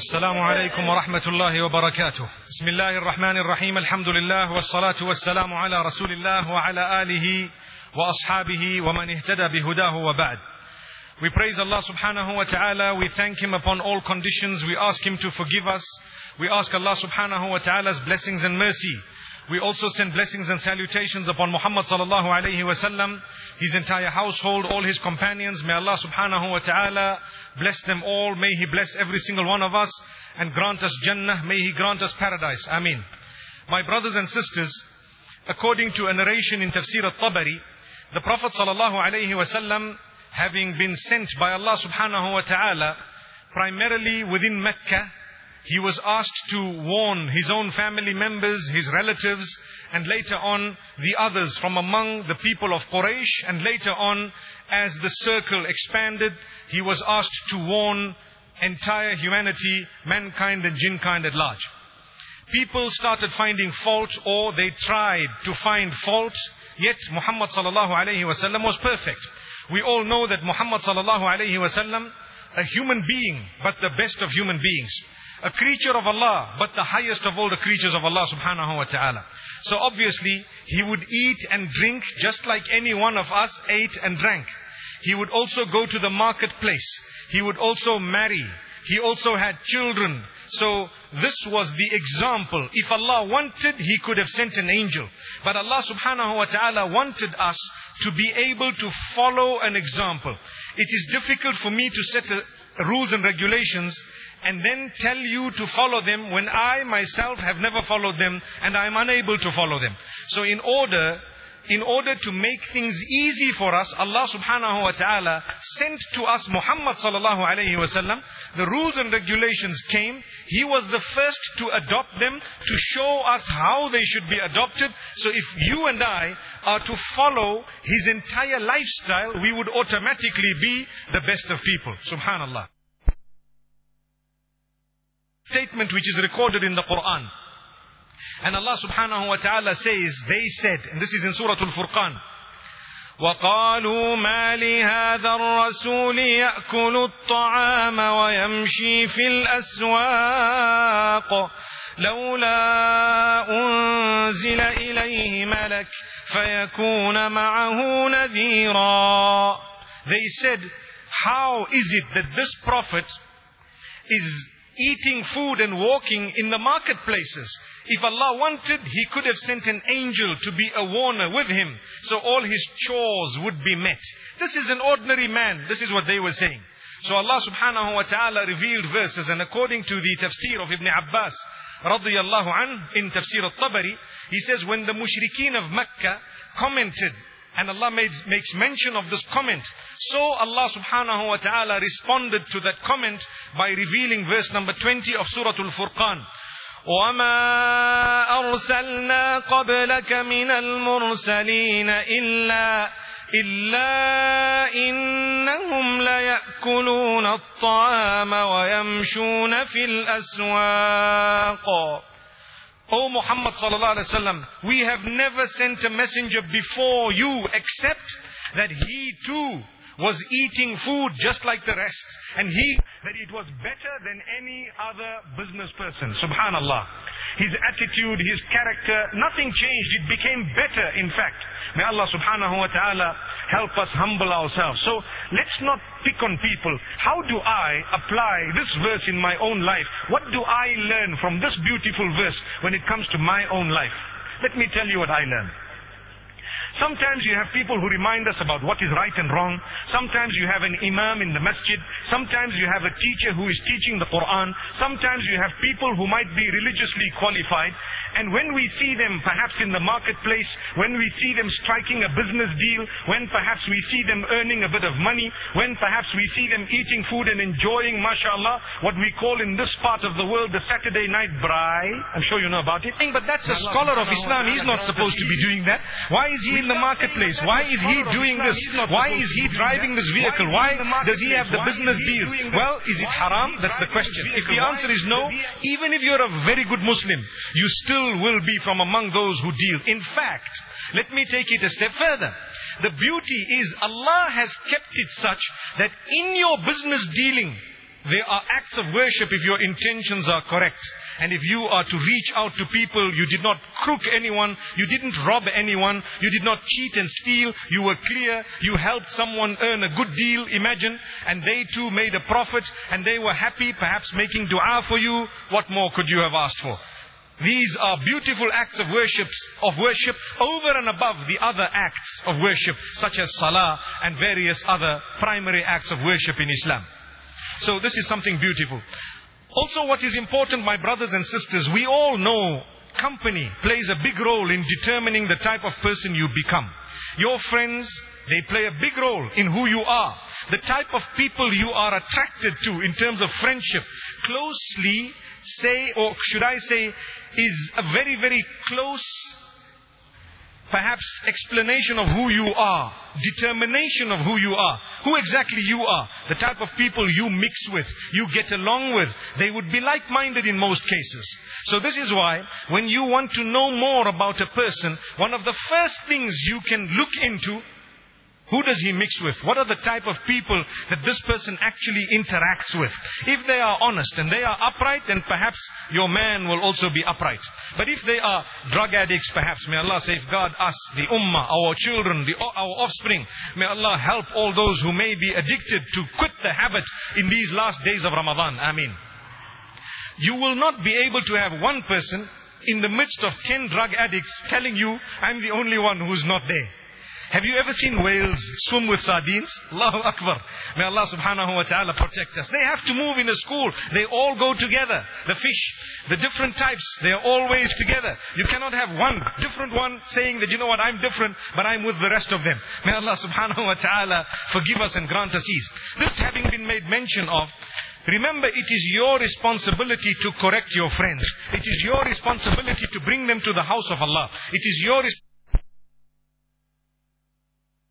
السلام عليكم ورحمة الله وبركاته. بسم الله الرحمن الرحيم، الحمد لله والصلاة والسلام على رسول الله وعلى آله وأصحابه ومن اهتدى بهداه وبعد. We praise Allah subhanahu wa ta'ala. We thank Him upon all conditions. We ask Him to forgive us. We ask Allah subhanahu wa ta'ala's blessings and mercy. We also send blessings and salutations upon Muhammad sallallahu alayhi wasallam, his entire household, all his companions. May Allah subhanahu wa ta'ala bless them all. May He bless every single one of us and grant us Jannah. May He grant us paradise. Ameen. My brothers and sisters, according to a narration in Tafsir al-Tabari, the Prophet sallallahu alayhi wasallam, having been sent by Allah subhanahu wa ta'ala, primarily within Mecca, he was asked to warn his own family members, his relatives, and later on the others from among the people of Quraysh. And later on, as the circle expanded, he was asked to warn entire humanity, mankind and jinnkind at large. People started finding fault or they tried to find fault, yet Muhammad sallallahu alayhi wasallam was perfect. We all know that Muhammad sallallahu alayhi wasallam, a human being, but the best of human beings a creature of Allah, but the highest of all the creatures of Allah subhanahu wa ta'ala. So obviously, he would eat and drink just like any one of us ate and drank. He would also go to the marketplace. He would also marry. He also had children. So this was the example. If Allah wanted, He could have sent an angel. But Allah subhanahu wa ta'ala wanted us to be able to follow an example. It is difficult for me to set a, rules and regulations and then tell you to follow them when I myself have never followed them and I am unable to follow them. So in order in order to make things easy for us, Allah subhanahu wa ta'ala sent to us Muhammad sallallahu alayhi wasallam. The rules and regulations came. He was the first to adopt them, to show us how they should be adopted. So if you and I are to follow his entire lifestyle, we would automatically be the best of people. Subhanallah statement which is recorded in the Quran. And Allah subhanahu wa ta'ala says, they said, and this is in Surah Al-Furqan, وقالوا ما لهذا الرسول يأكل الطعام ويمشي في الأسواق لولا أنزل إليه ملك فيكون معه نذيرا They said, how is it that this prophet is eating food and walking in the marketplaces. If Allah wanted, He could have sent an angel to be a warner with him, so all his chores would be met. This is an ordinary man. This is what they were saying. So Allah subhanahu wa ta'ala revealed verses, and according to the tafsir of Ibn Abbas, radiyallahu an, in tafsir al-Tabari, he says, when the mushrikeen of Mecca commented and Allah made, makes mention of this comment. So Allah subhanahu wa ta'ala responded to that comment by revealing verse number 20 of Surah Al-Furqan. وما أرسلنا قبلك من المرسلين إلا إلا إنهم ليأكلون الطعام ويمشون في الأسواق O Muhammad sallallahu alaihi wasallam, we have never sent a messenger before you except that he too was eating food just like the rest. And he, that it was better than any other business person. Subhanallah. His attitude, his character, nothing changed. It became better, in fact. May Allah subhanahu wa ta'ala help us humble ourselves. So let's not pick on people. How do I apply this verse in my own life? What do I learn from this beautiful verse when it comes to my own life? Let me tell you what I learned. Sometimes you have people who remind us about what is right and wrong. Sometimes you have an imam in the masjid. Sometimes you have a teacher who is teaching the Quran. Sometimes you have people who might be religiously qualified. And when we see them perhaps in the marketplace, when we see them striking a business deal, when perhaps we see them earning a bit of money, when perhaps we see them eating food and enjoying, mashallah, what we call in this part of the world the Saturday night braai. I'm sure you know about it. But that's a scholar of Islam. He's not supposed to be doing that. Why is he in the marketplace? Why is he doing this? Why is he driving this vehicle? Why does he have the business deals? Well, is it haram? That's the question. If the answer is no, even if you're a very good Muslim, you still will be from among those who deal. In fact, let me take it a step further. The beauty is Allah has kept it such that in your business dealing, there are acts of worship if your intentions are correct. And if you are to reach out to people, you did not crook anyone, you didn't rob anyone, you did not cheat and steal, you were clear, you helped someone earn a good deal, imagine, and they too made a profit, and they were happy, perhaps making dua for you, what more could you have asked for? These are beautiful acts of worship, of worship over and above the other acts of worship, such as salah and various other primary acts of worship in Islam. So this is something beautiful. Also what is important, my brothers and sisters, we all know company plays a big role in determining the type of person you become. Your friends, they play a big role in who you are. The type of people you are attracted to in terms of friendship closely say, or should I say, is a very, very close perhaps explanation of who you are, determination of who you are, who exactly you are, the type of people you mix with, you get along with. They would be like-minded in most cases. So this is why when you want to know more about a person, one of the first things you can look into who does he mix with? What are the type of people that this person actually interacts with? If they are honest and they are upright, then perhaps your man will also be upright. But if they are drug addicts, perhaps, may Allah safeguard us, the ummah, our children, the, our offspring. May Allah help all those who may be addicted to quit the habit in these last days of Ramadan. Ameen. You will not be able to have one person in the midst of ten drug addicts telling you, I'm the only one who's not there. Have you ever seen whales swim with sardines? Allahu Akbar. May Allah subhanahu wa ta'ala protect us. They have to move in a school. They all go together. The fish, the different types, they are always together. You cannot have one different one saying that, you know what, I'm different, but I'm with the rest of them. May Allah subhanahu wa ta'ala forgive us and grant us ease. This having been made mention of, Remember, it is your responsibility to correct your friends. It is your responsibility to bring them to the house of Allah. It is your responsibility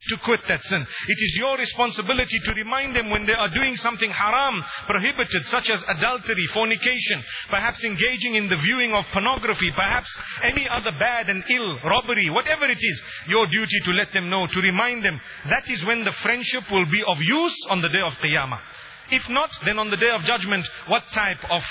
to quit that sin. It is your responsibility to remind them when they are doing something haram, prohibited, such as adultery, fornication, perhaps engaging in the viewing of pornography, perhaps any other bad and ill, robbery, whatever it is, your duty to let them know, to remind them. That is when the friendship will be of use on the day of Qiyamah. If not, then on the day of judgment, what type of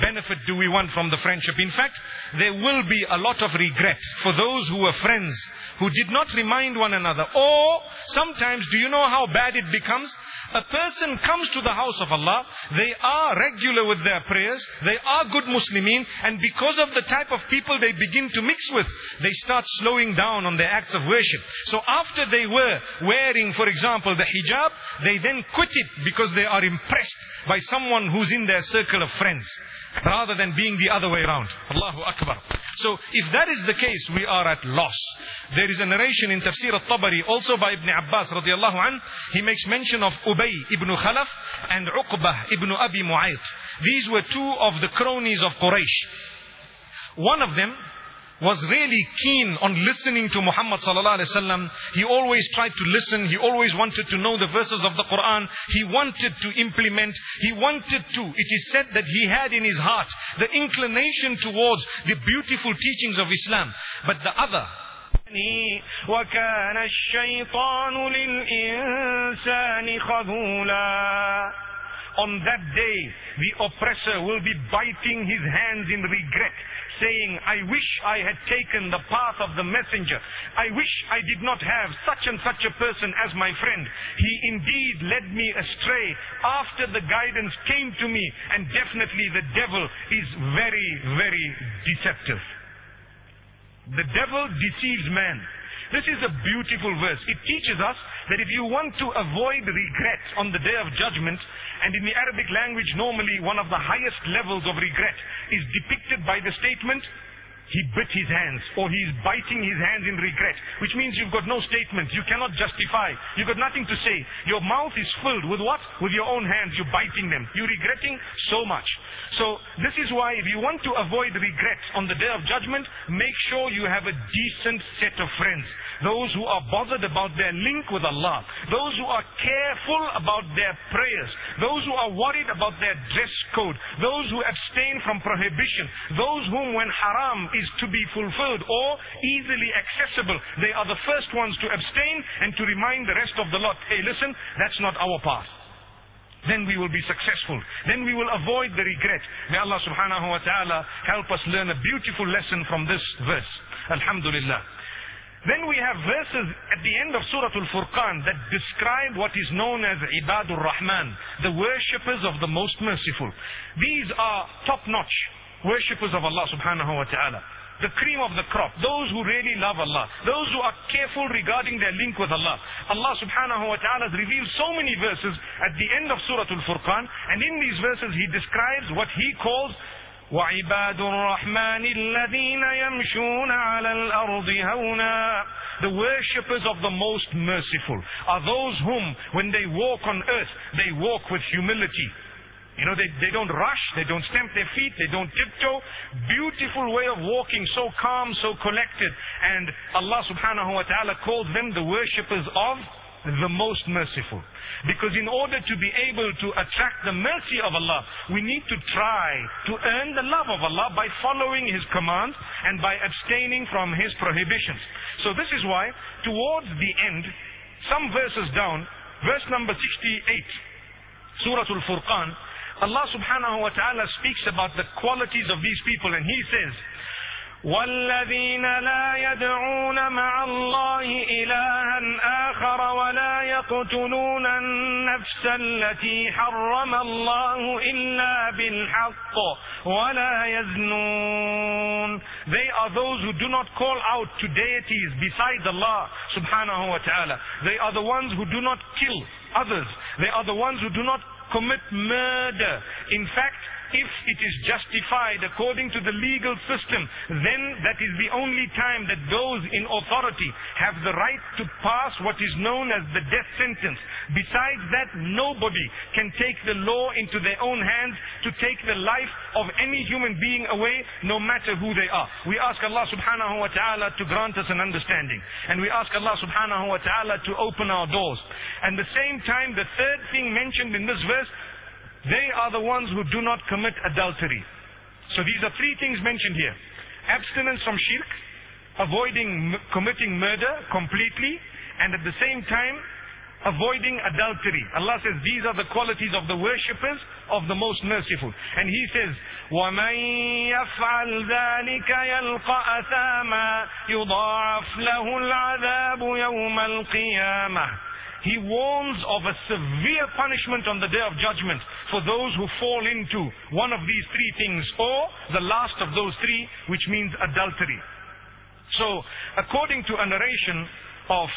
benefit do we want from the friendship? In fact, there will be a lot of regret for those who were friends, who did not remind one another. Or, sometimes, do you know how bad it becomes? A person comes to the house of Allah, they are regular with their prayers, they are good Muslimin, and because of the type of people they begin to mix with, they start slowing down on their acts of worship. So after they were wearing, for example, the hijab, they then quit it because they are impressed by someone who's in their circle of friends rather than being the other way around. Allahu Akbar. So if that is the case, we are at loss. There is a narration in Tafsir al-Tabari, also by Ibn Abbas radiallahu anh. He makes mention of Ubay ibn Khalaf and Uqbah ibn Abi Mu'ayt. These were two of the cronies of Quraysh. One of them was really keen on listening to Muhammad sallallahu alaihi wasallam. He always tried to listen. He always wanted to know the verses of the Quran. He wanted to implement. He wanted to. It is said that he had in his heart the inclination towards the beautiful teachings of Islam. But the other, وكان الشيطان للإنسان خذولا On that day, the oppressor will be biting his hands in regret saying, I wish I had taken the path of the messenger. I wish I did not have such and such a person as my friend. He indeed led me astray after the guidance came to me. And definitely the devil is very, very deceptive. The devil deceives man. This is a beautiful verse. It teaches us that if you want to avoid regret on the day of judgment, and in the Arabic language normally one of the highest levels of regret is depicted by the statement, he bit his hands or he's biting his hands in regret, which means you've got no statement. You cannot justify. You've got nothing to say. Your mouth is filled with what? With your own hands. You're biting them. You're regretting so much. So this is why if you want to avoid regret on the day of judgment, make sure you have a decent set of friends. Those who are bothered about their link with Allah. Those who are careful about their prayers. Those who are worried about their dress code. Those who abstain from prohibition. Those whom when haram is to be fulfilled or easily accessible, they are the first ones to abstain and to remind the rest of the lot, hey listen, that's not our path. then we will be successful. Then we will avoid the regret. May Allah subhanahu wa ta'ala help us learn a beautiful lesson from this verse. Alhamdulillah. Then we have verses at the end of Surah Al-Furqan that describe what is known as Ibadur Rahman, the worshippers of the Most Merciful. These are top-notch worshippers of Allah subhanahu wa ta'ala. The cream of the crop. Those who really love Allah. Those who are careful regarding their link with Allah. Allah subhanahu wa ta'ala has revealed so many verses at the end of Surah Al-Furqan. And in these verses He describes what He calls وعباد الرحمن الذين يمشون على الأرض هونا The worshippers of the most merciful are those whom, when they walk on earth, they walk with humility. You know, they, they don't rush, they don't stamp their feet, they don't tiptoe. Beautiful way of walking, so calm, so collected. And Allah subhanahu wa ta'ala calls them the worshippers of the most merciful. Because in order to be able to attract the mercy of Allah, we need to try to earn the love of Allah by following His commands and by abstaining from His prohibitions. So this is why, towards the end, some verses down, verse number 68, Surah Al-Furqan, Allah subhanahu wa ta'ala speaks about the qualities of these people and He says, والذين لا يدعون مع الله إلها آخر ولا يقتلون النفس التي حرم الله إلا بالحق ولا يزنون They are those who do not call out to deities besides Allah subhanahu wa ta'ala. They are the ones who do not kill others. They are the ones who do not commit murder. In fact, if it is justified according to the legal system, then that is the only time that those in authority have the right to pass what is known as the death sentence. Besides that, nobody can take the law into their own hands to take the life of any human being away, no matter who they are. We ask Allah subhanahu wa ta'ala to grant us an understanding. And we ask Allah subhanahu wa ta'ala to open our doors. And the same time, the third thing mentioned in this verse, they are the ones who do not commit adultery. So these are three things mentioned here. Abstinence from shirk, avoiding committing murder completely, and at the same time, avoiding adultery. Allah says these are the qualities of the worshippers of the most merciful. And He says, وَمَنْ يَفْعَلْ ذَلِكَ يَلْقَ أَثَامًا يُضَاعَفْ لَهُ الْعَذَابُ يَوْمَ الْقِيَامَةِ he warns of a severe punishment on the day of judgment for those who fall into one of these three things or the last of those three, which means adultery. So, according to a narration of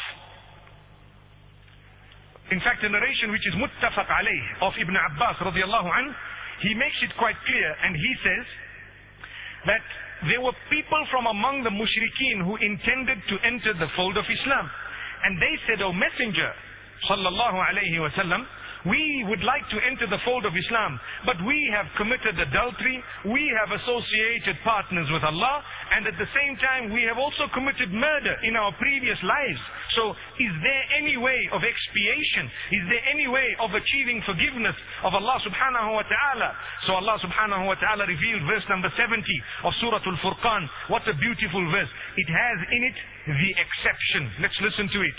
in fact, a narration which is muttafaq alayh of Ibn Abbas radiallahu anh, he makes it quite clear and he says that there were people from among the mushrikeen who intended to enter the fold of Islam. And they said, O messenger, sallallahu alayhi wasallam, we would like to enter the fold of Islam, but we have committed adultery, we have associated partners with Allah, and at the same time we have also committed murder in our previous lives. So is there any way of expiation? Is there any way of achieving forgiveness of Allah subhanahu wa ta'ala? So Allah subhanahu wa ta'ala revealed verse number 70 of Surah Al-Furqan. What a beautiful verse. It has in it the exception. Let's listen to it.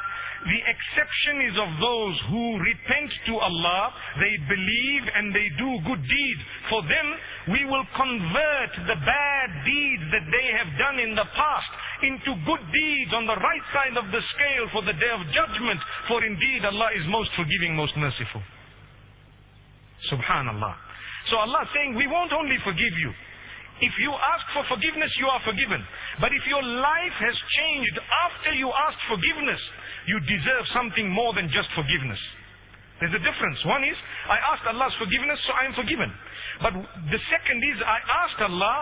The exception is of those who repent to Allah, they believe and they do good deeds. For them, we will convert the bad deeds that they have done in the past into good deeds on the right side of the scale for the day of judgment. For indeed Allah is most forgiving, most merciful. Subhanallah. So Allah saying, we won't only forgive you. If you ask for forgiveness, you are forgiven. But if your life has changed after you asked forgiveness, you deserve something more than just forgiveness. There's a difference. One is, I asked Allah's forgiveness, so I am forgiven. But the second is, I asked Allah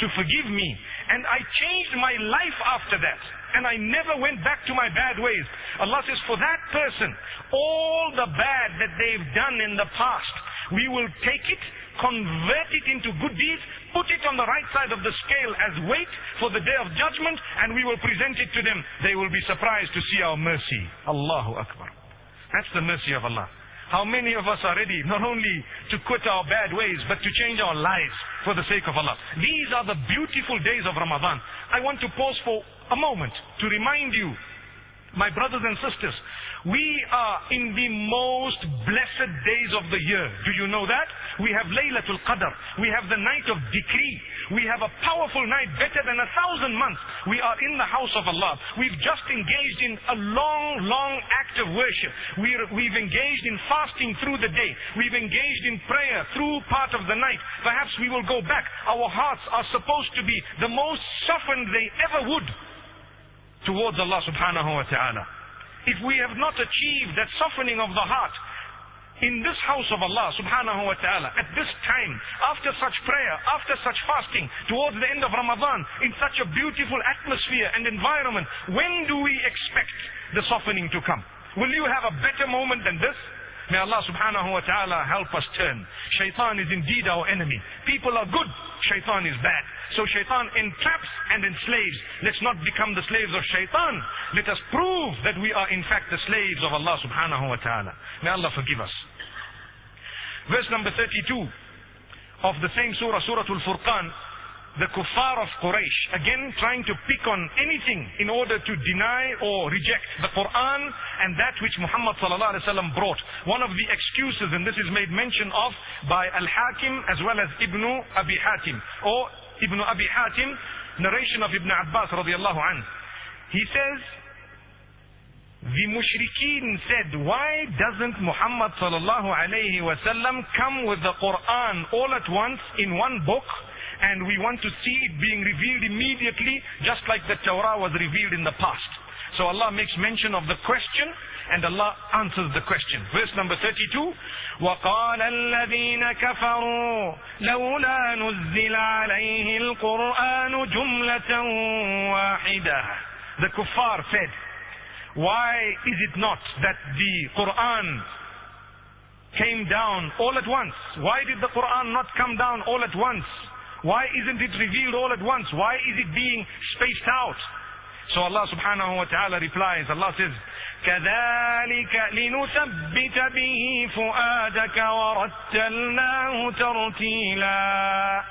to forgive me. And I changed my life after that. And I never went back to my bad ways. Allah says, for that person, all the bad that they've done in the past, we will take it, convert it into good deeds, put it on the right side of the scale as weight for the day of judgment, and we will present it to them. They will be surprised to see our mercy. Allahu Akbar. That's the mercy of Allah. How many of us are ready not only to quit our bad ways, but to change our lives for the sake of Allah? These are the beautiful days of Ramadan. I want to pause for a moment to remind you my brothers and sisters, we are in the most blessed days of the year. Do you know that? We have Laylatul Qadr. We have the night of decree. We have a powerful night better than a thousand months. We are in the house of Allah. We've just engaged in a long, long act of worship. We're, we've engaged in fasting through the day. We've engaged in prayer through part of the night. Perhaps we will go back. Our hearts are supposed to be the most softened they ever would towards Allah subhanahu wa ta'ala. If we have not achieved that softening of the heart in this house of Allah subhanahu wa ta'ala, at this time, after such prayer, after such fasting, towards the end of Ramadan, in such a beautiful atmosphere and environment, when do we expect the softening to come? Will you have a better moment than this? May Allah subhanahu wa ta'ala help us turn. Shaitan is indeed our enemy. People are good, shaitan is bad. So shaitan entraps and enslaves. Let's not become the slaves of shaitan. Let us prove that we are in fact the slaves of Allah subhanahu wa ta'ala. May Allah forgive us. Verse number 32 of the same surah, Surah Al-Furqan, the kuffar of Quraysh, again trying to pick on anything in order to deny or reject the Quran and that which Muhammad sallallahu brought. One of the excuses, and this is made mention of by Al-Hakim as well as Ibn Abi Hatim, or Ibn Abi Hatim, narration of Ibn Abbas radiallahu anhu. He says, the mushrikeen said, why doesn't Muhammad sallallahu alayhi wasallam come with the Quran all at once in one book and we want to see it being revealed immediately, just like the Torah was revealed in the past. So Allah makes mention of the question, and Allah answers the question. Verse number 32, وَقَالَ الَّذِينَ كَفَرُوا لَوْلَا نُزِّلَ عَلَيْهِ الْقُرْآنُ جُمْلَةً وَاحِدَةً The kuffar said, why is it not that the Quran came down all at once? Why did the Quran not come down all at once? Why isn't it revealed all at once? Why is it being spaced out? So Allah subhanahu wa ta'ala replies, Allah says, كذلك لنثبت به فؤادك ورتلناه ترتيلا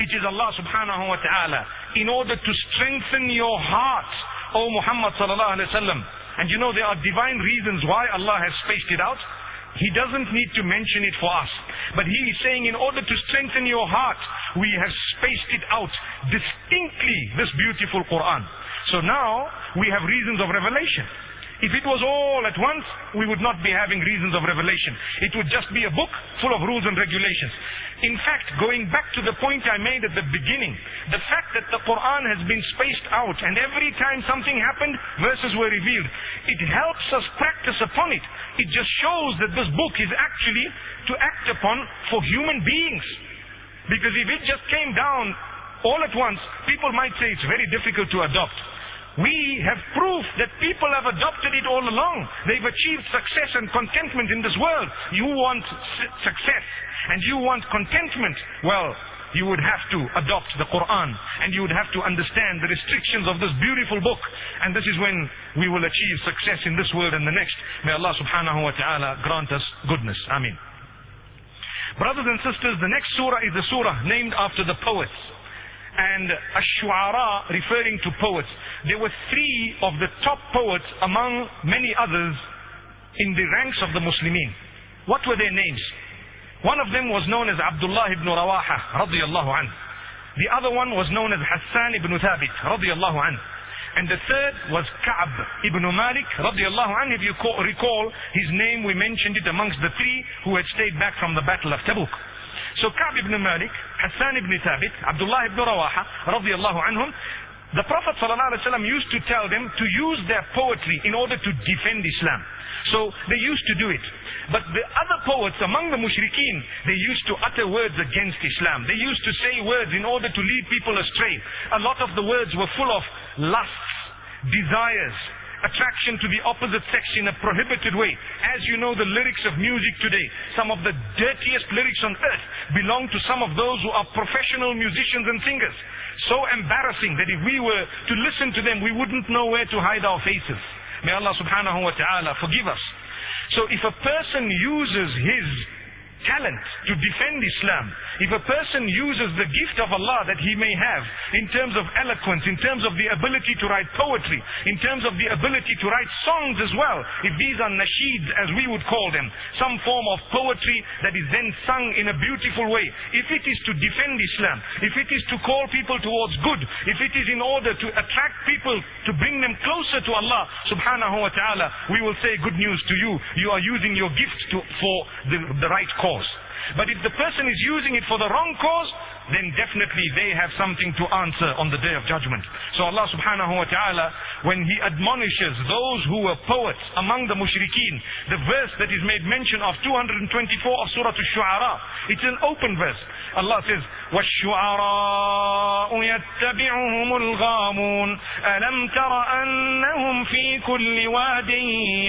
It is Allah subhanahu wa ta'ala in order to strengthen your heart, O Muhammad sallallahu alayhi wa sallam. And you know there are divine reasons why Allah has spaced it out. He doesn't need to mention it for us. But he is saying in order to strengthen your heart, we have spaced it out distinctly, this beautiful Quran. So now we have reasons of revelation. If it was all at once, we would not be having reasons of revelation. It would just be a book full of rules and regulations. In fact, going back to the point I made at the beginning, the fact that the Quran has been spaced out and every time something happened, verses were revealed, it helps us practice upon it. It just shows that this book is actually to act upon for human beings. Because if it just came down all at once, people might say it's very difficult to adopt. We have proof that people have adopted it all along. They've achieved success and contentment in this world. You want success and you want contentment. Well, you would have to adopt the Quran and you would have to understand the restrictions of this beautiful book. And this is when we will achieve success in this world and the next. May Allah subhanahu wa ta'ala grant us goodness. Ameen. Brothers and sisters, the next surah is the surah named after the poets and Ash-Shu'ara referring to poets. There were three of the top poets among many others in the ranks of the Muslimin. What were their names? One of them was known as Abdullah ibn Rawaha radiyallahu anhu. The other one was known as Hassan ibn Thabit radiyallahu anhu. And the third was Ka'b ibn Malik radiallahu anhu. If you recall his name, we mentioned it amongst the three who had stayed back from the battle of Tabuk. So Ka'b ibn Malik, Hassan ibn Thabit, Abdullah ibn Rawaha, radiallahu anhum, the Prophet ﷺ used to tell them to use their poetry in order to defend Islam. So they used to do it. But the other poets among the mushrikeen, they used to utter words against Islam. They used to say words in order to lead people astray. A lot of the words were full of lusts, desires, attraction to the opposite sex in a prohibited way. As you know, the lyrics of music today, some of the dirtiest lyrics on earth belong to some of those who are professional musicians and singers. So embarrassing that if we were to listen to them, we wouldn't know where to hide our faces. May Allah subhanahu wa ta'ala forgive us. So if a person uses his talent to defend Islam, if a person uses the gift of Allah that he may have in terms of eloquence, in terms of the ability to write poetry, in terms of the ability to write songs as well, if these are nasheeds as we would call them, some form of poetry that is then sung in a beautiful way, if it is to defend Islam, if it is to call people towards good, if it is in order to attract people to bring them closer to Allah subhanahu wa ta'ala, we will say good news to you. You are using your gift to, for the, the right cause. But if the person is using it for the wrong cause, then definitely they have something to answer on the day of judgment. So Allah subhanahu wa ta'ala, when He admonishes those who were poets among the mushrikeen, the verse that is made mention of 224 of Surah Al-Shu'ara, it's an open verse. Allah says, وَالشُّعَرَاءُ يَتَّبِعُهُمُ الْغَامُونَ أَلَمْ تَرَ أَنَّهُم فِي كُلِّ وَادٍ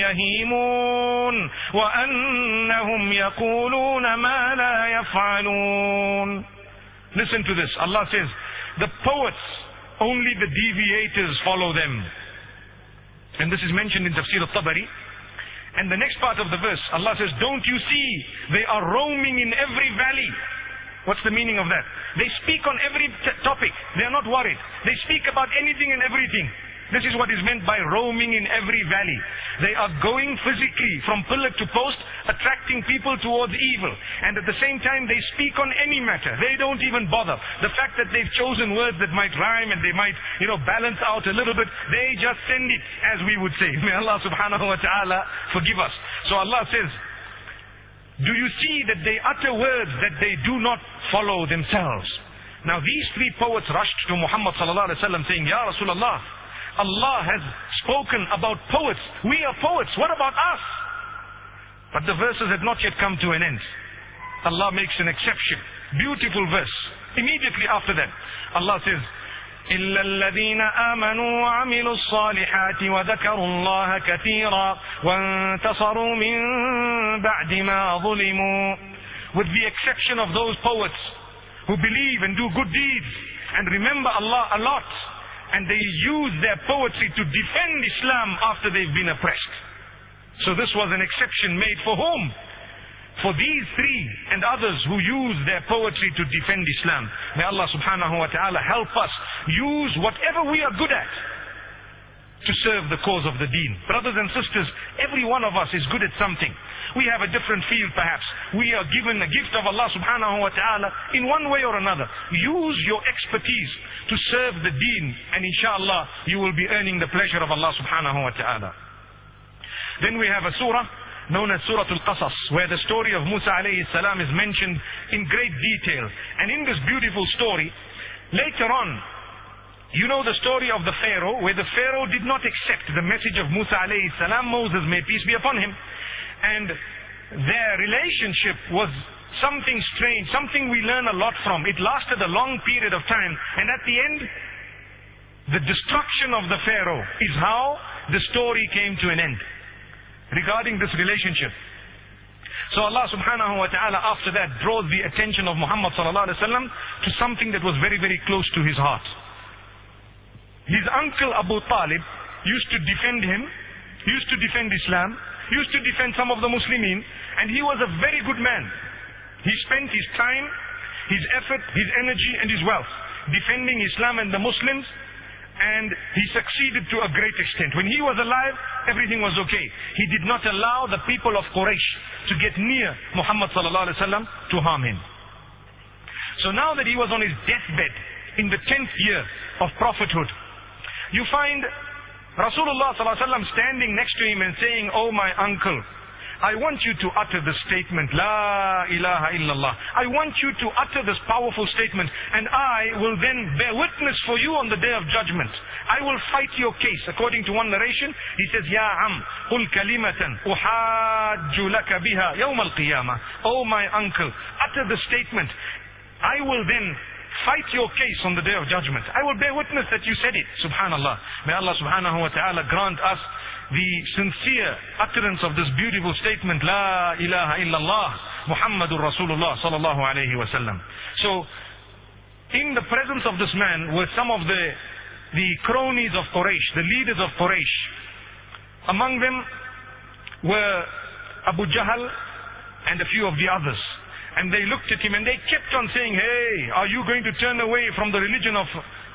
يَهِيمُونَ وَأَنَّهُمْ يَقُولُونَ مَا لَا يَفْعَلُونَ Listen to this. Allah says, the poets, only the deviators follow them. And this is mentioned in Tafsir al-Tabari. And the next part of the verse, Allah says, don't you see, they are roaming in every valley. What's the meaning of that? They speak on every topic. They are not worried. They speak about anything and everything. This is what is meant by roaming in every valley. They are going physically from pillar to post, attracting people towards evil. And at the same time, they speak on any matter. They don't even bother. The fact that they've chosen words that might rhyme and they might, you know, balance out a little bit, they just send it, as we would say. May Allah subhanahu wa ta'ala forgive us. So Allah says, do you see that they utter words that they do not follow themselves? Now these three poets rushed to Muhammad sallallahu alaihi wasallam saying, Ya Rasulullah, Allah has spoken about poets. We are poets. What about us? But the verses had not yet come to an end. Allah makes an exception. Beautiful verse. Immediately after that, Allah says, إلا الذين آمنوا وعملوا الصالحات وذكروا الله كثيرا وانتصروا من بعد ما ظلموا with the exception of those poets who believe and do good deeds and remember Allah a lot and they use their poetry to defend Islam after they've been oppressed. So this was an exception made for whom? For these three and others who use their poetry to defend Islam. May Allah subhanahu wa ta'ala help us use whatever we are good at to serve the cause of the deen. Brothers and sisters, every one of us is good at something. We have a different field perhaps. We are given a gift of Allah subhanahu wa ta'ala in one way or another. Use your expertise to serve the deen and inshallah you will be earning the pleasure of Allah subhanahu wa ta'ala. Then we have a surah known as Surah Al-Qasas, where the story of Musa alayhi salam is mentioned in great detail. And in this beautiful story, later on, you know the story of the Pharaoh, where the Pharaoh did not accept the message of Musa alayhi salam, Moses, may peace be upon him. And their relationship was something strange, something we learn a lot from. It lasted a long period of time. And at the end, the destruction of the Pharaoh is how the story came to an end regarding this relationship. So Allah subhanahu wa ta'ala after that draws the attention of Muhammad sallallahu alaihi wasallam to something that was very, very close to his heart. His uncle Abu Talib used to defend him, used to defend Islam, used to defend some of the Muslimin, and he was a very good man. He spent his time, his effort, his energy, and his wealth defending Islam and the Muslims, and he succeeded to a great extent. When he was alive, everything was okay. He did not allow the people of Quraysh to get near Muhammad sallallahu alaihi wasallam to harm him. So now that he was on his deathbed in the tenth year of prophethood, you find Rasulullah standing next to him and saying, "Oh my uncle." I want you to utter the statement, La ilaha illallah. I want you to utter this powerful statement, and I will then bear witness for you on the day of judgment. I will fight your case. According to one narration, he says, Ya am, qul kalimatan, uhajju laka biha yawm al-qiyamah. Oh my uncle, utter the statement. I will then fight your case on the day of judgment. I will bear witness that you said it. Subhanallah. May Allah subhanahu wa ta'ala grant us the sincere utterance of this beautiful statement, La ilaha illallah, Muhammadur Rasulullah sallallahu alayhi wa sallam. So, in the presence of this man were some of the, the cronies of Quraysh, the leaders of Quraysh. Among them were Abu Jahl and a few of the others. And they looked at him and they kept on saying, Hey, are you going to turn away from the religion of,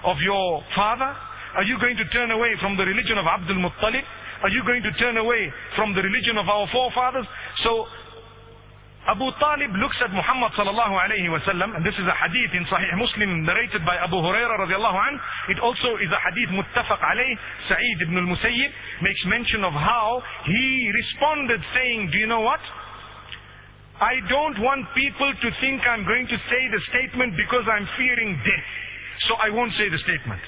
of your father? Are you going to turn away from the religion of Abdul Muttalib? Are you going to turn away from the religion of our forefathers? So Abu Talib looks at Muhammad sallallahu alayhi wasallam, and this is a hadith in Sahih Muslim narrated by Abu Huraira radiallahu anh. It also is a hadith muttafaq alayh. Sa'id ibn al-Musayyib makes mention of how he responded saying, do you know what? I don't want people to think I'm going to say the statement because I'm fearing death. So I won't say the statement.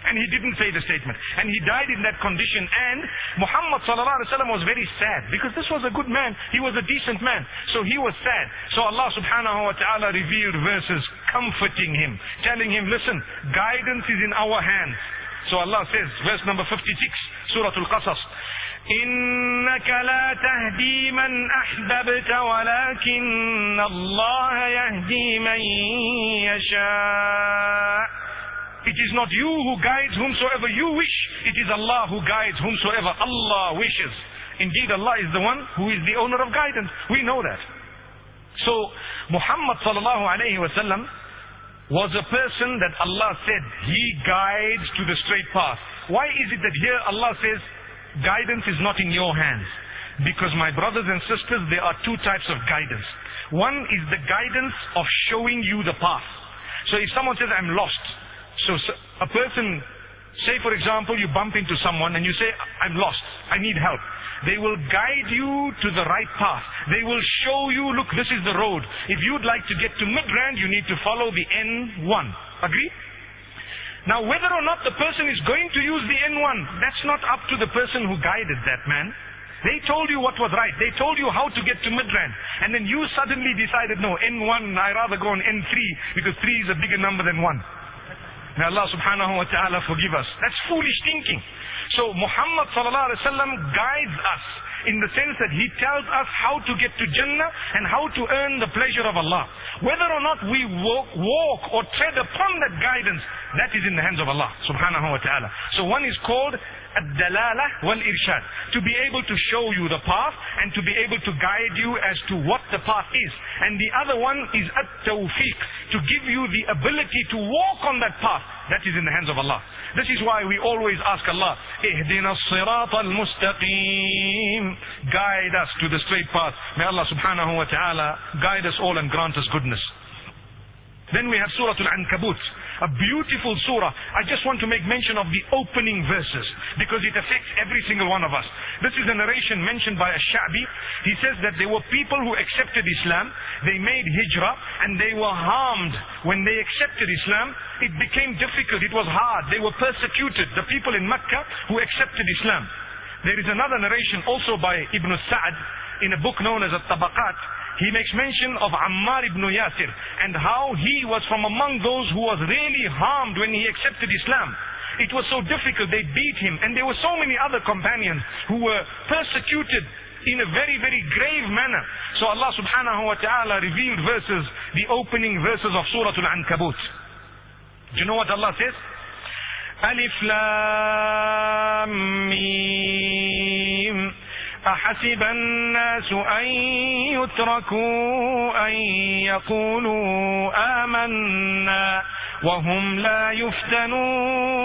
And he didn't say the statement. And he died in that condition. And Muhammad was very sad because this was a good man. He was a decent man. So he was sad. So Allah subhanahu wa ta'ala revealed verses comforting him, telling him, listen, guidance is in our hands. So Allah says, verse number 56, Surah Al-Qasas, إنك لا تهدي من أحببت ولكن الله يهدي من يشاء It is not you who guides whomsoever you wish. It is Allah who guides whomsoever Allah wishes. Indeed, Allah is the one who is the owner of guidance. We know that. So, Muhammad sallallahu alayhi wasallam was a person that Allah said, He guides to the straight path. Why is it that here Allah says, guidance is not in your hands? Because my brothers and sisters, there are two types of guidance. One is the guidance of showing you the path. So if someone says, I'm lost, so a person, say for example, you bump into someone and you say, I'm lost, I need help. They will guide you to the right path. They will show you, look, this is the road. If you'd like to get to Midrand, you need to follow the N1. Agree? Now, whether or not the person is going to use the N1, that's not up to the person who guided that man. They told you what was right. They told you how to get to Midrand. And then you suddenly decided, no, N1, I rather go on N3 because 3 is a bigger number than 1. May Allah subhanahu wa ta'ala forgive us. That's foolish thinking. So Muhammad sallallahu alaihi wasallam guides us in the sense that he tells us how to get to Jannah and how to earn the pleasure of Allah. Whether or not we walk, walk or tread upon that guidance, that is in the hands of Allah subhanahu wa ta'ala. So one is called الدلالة والإرشاد to be able to show you the path and to be able to guide you as to what the path is and the other one is at-tawfiq to give you the ability to walk on that path that is in the hands of Allah this is why we always ask Allah اهدنا الصراط المستقيم guide us to the straight path may Allah subhanahu wa ta'ala guide us all and grant us goodness then we have Surah Al-Ankabut, a beautiful surah. I just want to make mention of the opening verses because it affects every single one of us. This is a narration mentioned by Ash-Sha'bi. He says that there were people who accepted Islam, they made hijrah, and they were harmed when they accepted Islam. It became difficult, it was hard, they were persecuted. The people in Mecca who accepted Islam. There is another narration also by Ibn Sa'd in a book known as At-Tabaqat he makes mention of Ammar ibn Yasir and how he was from among those who was really harmed when he accepted Islam. It was so difficult, they beat him. And there were so many other companions who were persecuted in a very, very grave manner. So Allah subhanahu wa ta'ala revealed verses, the opening verses of Surah Al-Ankabut. Do you know what Allah says? Alif Lam Mim. أحسب الناس أن يتركوا أن يقولوا آمنا وهم لا يفتنون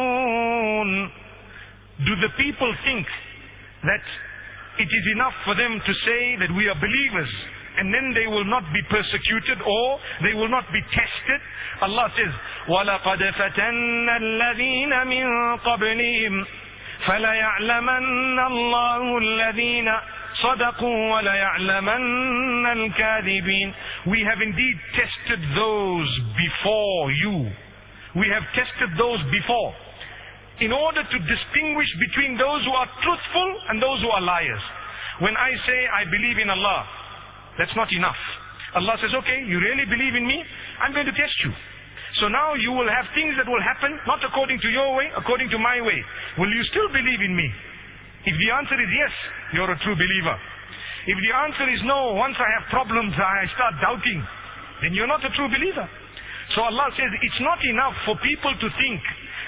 Do the people think that it is enough for them to say that we are believers and then they will not be persecuted or they will not be tested? Allah says, وَلَقَدْ فَتَنَّ الَّذِينَ مِن قَبْلِهِمْ فليعلمن الله الذين صدقوا وليعلمن الكاذبين We have indeed tested those before you. We have tested those before. In order to distinguish between those who are truthful and those who are liars. When I say I believe in Allah, that's not enough. Allah says, okay, you really believe in me? I'm going to test you. So now you will have things that will happen, not according to your way, according to my way. Will you still believe in me? If the answer is yes, you're a true believer. If the answer is no, once I have problems, I start doubting, then you're not a true believer. So Allah says it's not enough for people to think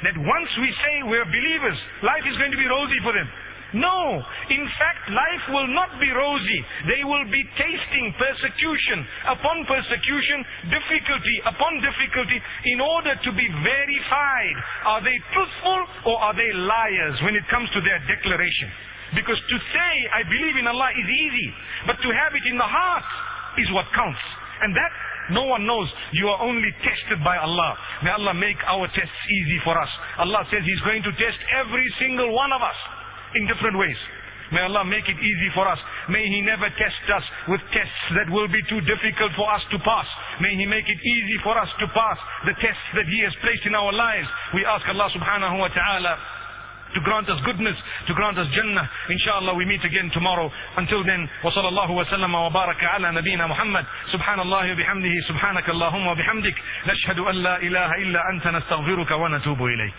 that once we say we're believers, life is going to be rosy for them. No. In fact, life will not be rosy. They will be tasting persecution upon persecution, difficulty upon difficulty, in order to be verified. Are they truthful or are they liars when it comes to their declaration? Because to say, I believe in Allah is easy, but to have it in the heart is what counts. And that no one knows. You are only tested by Allah. May Allah make our tests easy for us. Allah says He's going to test every single one of us in different ways. May Allah make it easy for us. May He never test us with tests that will be too difficult for us to pass. May He make it easy for us to pass the tests that He has placed in our lives. We ask Allah subhanahu wa ta'ala to grant us goodness, to grant us Jannah. Inshallah, we meet again tomorrow. Until then, wa sallallahu wa sallama wa baraka ala nabina Muhammad. Subhanallah wa bihamdihi, subhanaka Allahumma wa bihamdik. Nashhadu an la ilaha illa anta nastaghfiruka wa natubu ilayk.